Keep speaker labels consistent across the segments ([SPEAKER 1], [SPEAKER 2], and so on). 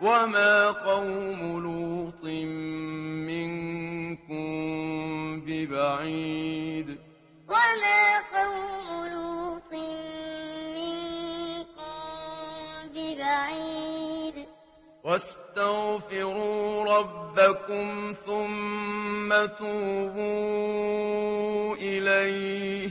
[SPEAKER 1] وما قوم لوط منكم ببعيد
[SPEAKER 2] وما قوم لوط منكم ببعيد واستغفروا ربكم ثم توبوا إليه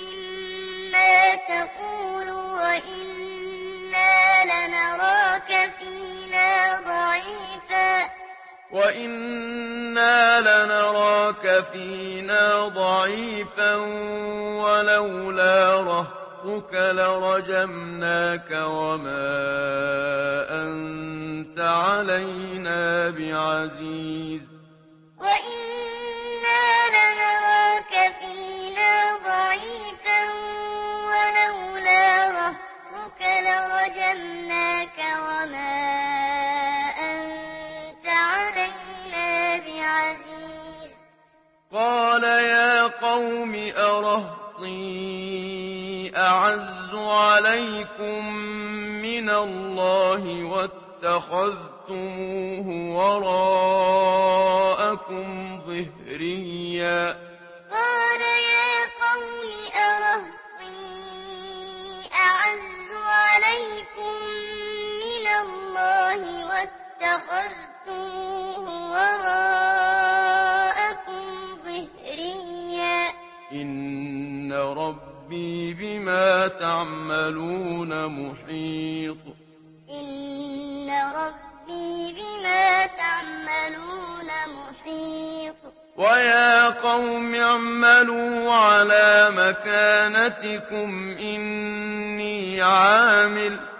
[SPEAKER 2] مِّمَّا تَقُولُ وَإِنَّا لَنَرَاكَ فِينَا ضَعِيفًا وَإِنَّا لَنَرَاكَ فِينَا ضَعِيفًا وَلَوْلَا رَهْطُكَ لَرَجَمْنَاكَ وَمَا أَنْتَ عَلَيْنَا بِعَزِيزٍ وإن أعز عليكم من الله واتخذتموه وراءكم ظهريا تعملون محيط. إن ربي بما تعملون محيط. ويا قوم اعملوا على مكانتكم إني عامل ويا قوم اعملوا على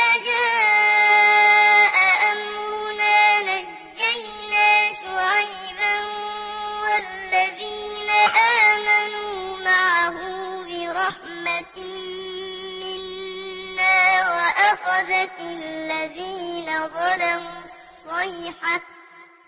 [SPEAKER 2] الذين ظلموا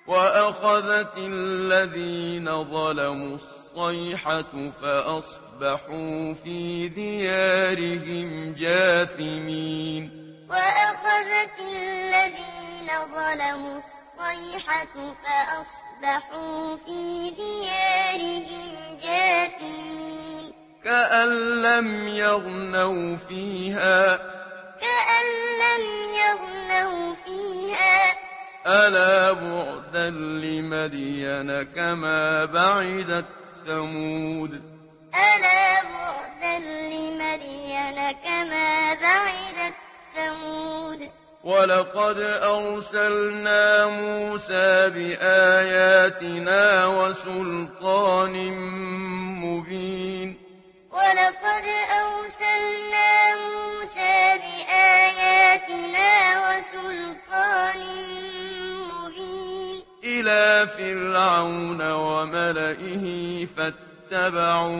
[SPEAKER 2] وأخذت الذين ظلموا الصيحة فأصبحوا في ديارهم جاثمين وأخذت الذين ظلموا
[SPEAKER 1] الصيحة فأصبحوا في ديارهم جاثمين
[SPEAKER 2] كأن لم يغنوا فيها ألا بعدا لمدين كما بعدت ثمود
[SPEAKER 1] ألا بعدا لمدين كما بعدت ثمود
[SPEAKER 2] ولقد أرسلنا موسى بآياتنا وسلطان مبين
[SPEAKER 1] ولقد أرسلنا موسى
[SPEAKER 2] فرعون وملئه فاتبعوا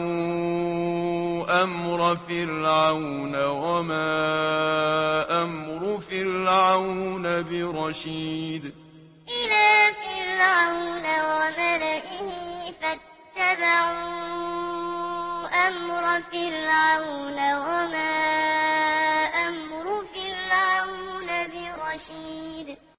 [SPEAKER 2] أمر فرعون وما أمر فرعون برشيد.
[SPEAKER 1] إلى فرعون وملئه فاتبعوا أمر فرعون وما